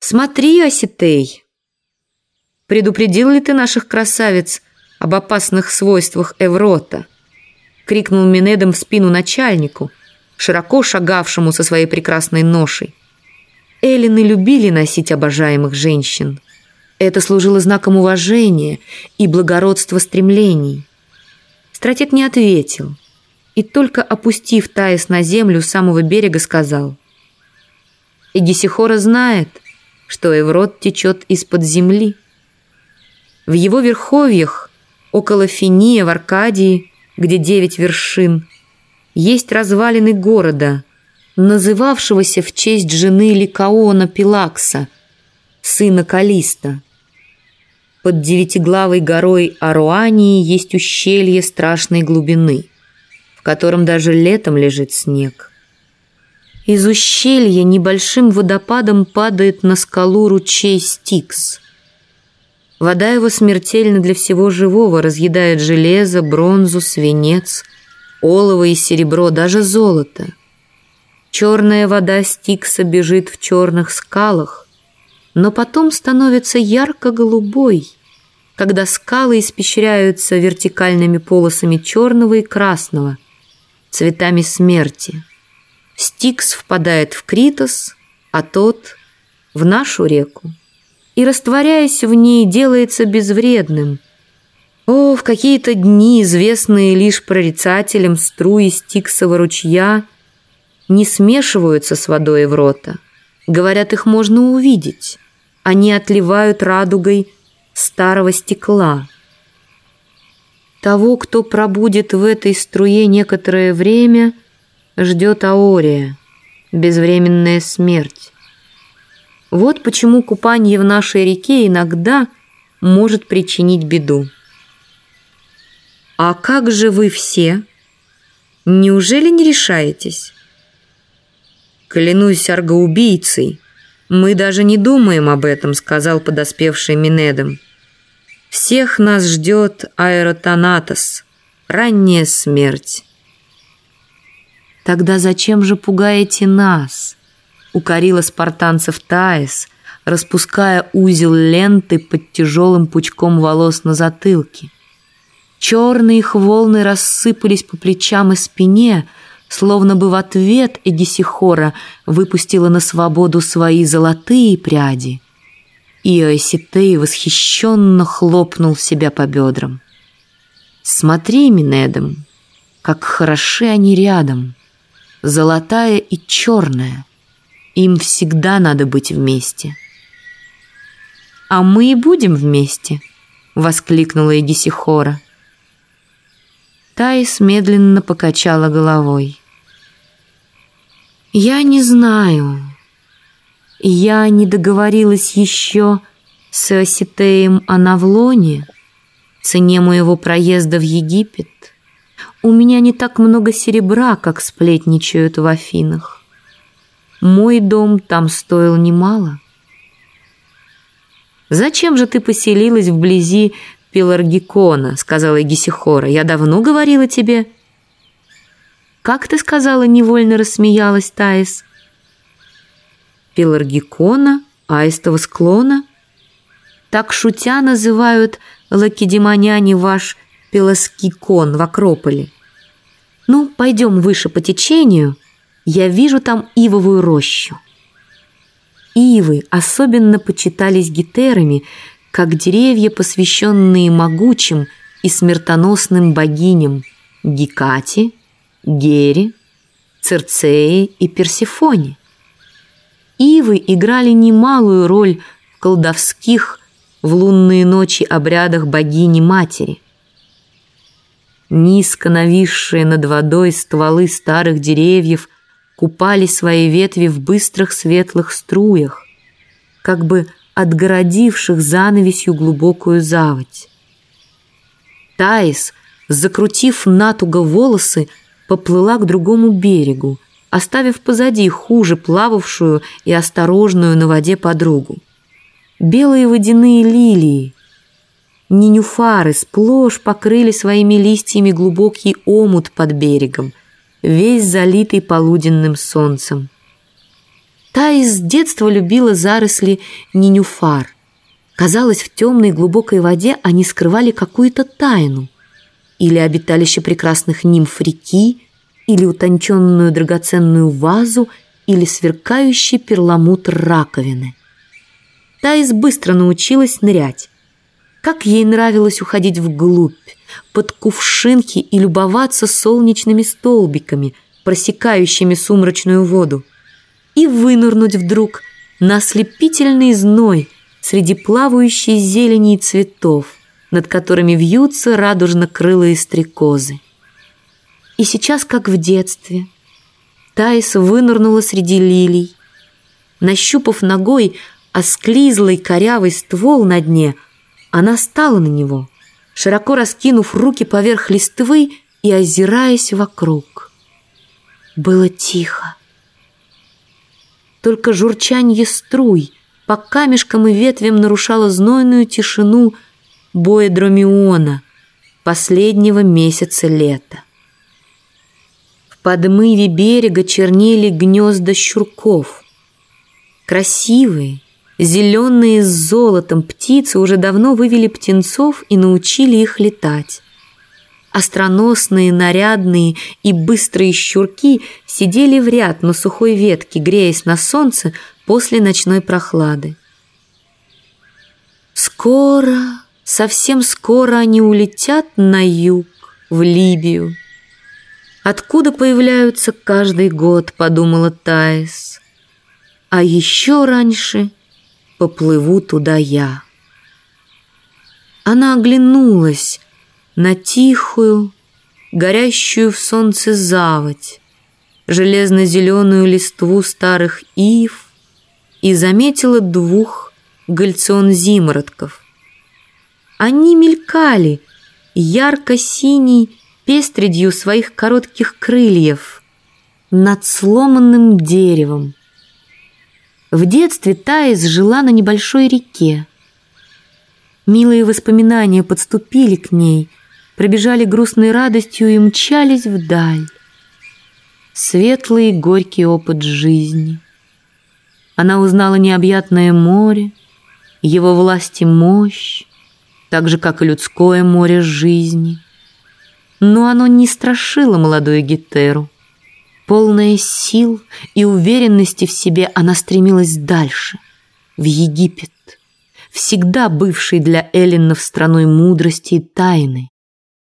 Смотри, Осетей! Предупредил ли ты наших красавиц об опасных свойствах Эврота? Крикнул Минедом в спину начальнику, широко шагавшему со своей прекрасной ношей. Эллины любили носить обожаемых женщин. Это служило знаком уважения и благородства стремлений. Стратег не ответил и только опустив Таис на землю с самого берега сказал «Эгисихора знает, что Эврот течет из-под земли. В его верховьях, около Финия в Аркадии, где девять вершин, есть развалины города, называвшегося в честь жены Ликаона Пилакса, сына Калиста. Под девятиглавой горой Аруании есть ущелье страшной глубины, в котором даже летом лежит снег. Из ущелья небольшим водопадом падает на скалу ручей Стикс. Вода его смертельна для всего живого, разъедает железо, бронзу, свинец, олово и серебро, даже золото. Черная вода Стикса бежит в черных скалах, но потом становится ярко-голубой, когда скалы испещряются вертикальными полосами черного и красного, цветами смерти. Стикс впадает в Критос, а тот — в нашу реку. И, растворяясь в ней, делается безвредным. О, в какие-то дни, известные лишь прорицателям струи Стиксова ручья, не смешиваются с водой Еврота. Говорят, их можно увидеть. Они отливают радугой старого стекла. Того, кто пробудет в этой струе некоторое время — ждет Аория, безвременная смерть. Вот почему купание в нашей реке иногда может причинить беду. А как же вы все? Неужели не решаетесь? Клянусь аргоубийцей, мы даже не думаем об этом, сказал подоспевший Минедом. Всех нас ждет аэротонатос, ранняя смерть. «Тогда зачем же пугаете нас?» — укорила спартанцев Таис, распуская узел ленты под тяжелым пучком волос на затылке. Черные их волны рассыпались по плечам и спине, словно бы в ответ Эдисихора выпустила на свободу свои золотые пряди. И Осетей восхищенно хлопнул себя по бедрам. «Смотри, Минедом, как хороши они рядом!» Золотая и черная. Им всегда надо быть вместе. «А мы и будем вместе», — воскликнула Эдисихора. Таис медленно покачала головой. «Я не знаю. Я не договорилась еще с Оситеем о Навлоне, цене моего проезда в Египет. У меня не так много серебра, как сплетничают в Афинах. Мой дом там стоил немало. «Зачем же ты поселилась вблизи Пеларгикона?» — сказала Гесихора. «Я давно говорила тебе». «Как ты сказала?» — невольно рассмеялась Таис. «Пеларгикона? Аистова склона?» Так шутя называют лакедемоняне ваш Пелоскикон в Акрополе. Ну, пойдем выше по течению, я вижу там ивовую рощу. Ивы особенно почитались гетерами, как деревья, посвященные могучим и смертоносным богиням Гекате, Гере, Церцеи и Персефоне. Ивы играли немалую роль в колдовских в лунные ночи обрядах богини-матери – Низко нависшие над водой стволы старых деревьев купали свои ветви в быстрых светлых струях, как бы отгородивших занавесью глубокую заводь. Таис, закрутив натуго волосы, поплыла к другому берегу, оставив позади хуже плававшую и осторожную на воде подругу. Белые водяные лилии, Нинюфары сплошь покрыли своими листьями глубокий омут под берегом, весь залитый полуденным солнцем. Таис с детства любила заросли нинюфар. Казалось, в темной глубокой воде они скрывали какую-то тайну. Или обиталище прекрасных нимф реки, или утонченную драгоценную вазу, или сверкающий перламутр раковины. Таис быстро научилась нырять. Как ей нравилось уходить вглубь, под кувшинки и любоваться солнечными столбиками, просекающими сумрачную воду и вынырнуть вдруг на ослепительный зной среди плавающей зелени и цветов, над которыми вьются радужно-крылые стрекозы. И сейчас, как в детстве, Таис вынырнула среди лилий. Нащупав ногой осклизлый корявый ствол на дне, она стала на него, широко раскинув руки поверх листвы и озираясь вокруг. Было тихо. Только журчанье струй по камешкам и ветвям нарушало знойную тишину боя дромиона последнего месяца лета. В подмыве берега чернели гнезда щурков. Красивые, зеленые с золотом птицы уже давно вывели птенцов и научили их летать. Остроносные, нарядные и быстрые щурки сидели в ряд на сухой ветке, греясь на солнце после ночной прохлады. Скоро, совсем скоро они улетят на юг, в Либию. Откуда появляются каждый год, подумала Таис. А еще раньше поплыву туда я. Она оглянулась, на тихую, горящую в солнце заводь, железно-зеленую листву старых ив и заметила двух гальцион-зимородков. Они мелькали ярко-синей пестредью своих коротких крыльев над сломанным деревом. В детстве Таис жила на небольшой реке. Милые воспоминания подступили к ней, пробежали грустной радостью и мчались вдаль. Светлый и горький опыт жизни. Она узнала необъятное море, его власть и мощь, так же, как и людское море жизни. Но оно не страшило молодую Гетеру. Полная сил и уверенности в себе, она стремилась дальше, в Египет, всегда бывший для эллинов страной мудрости и тайны.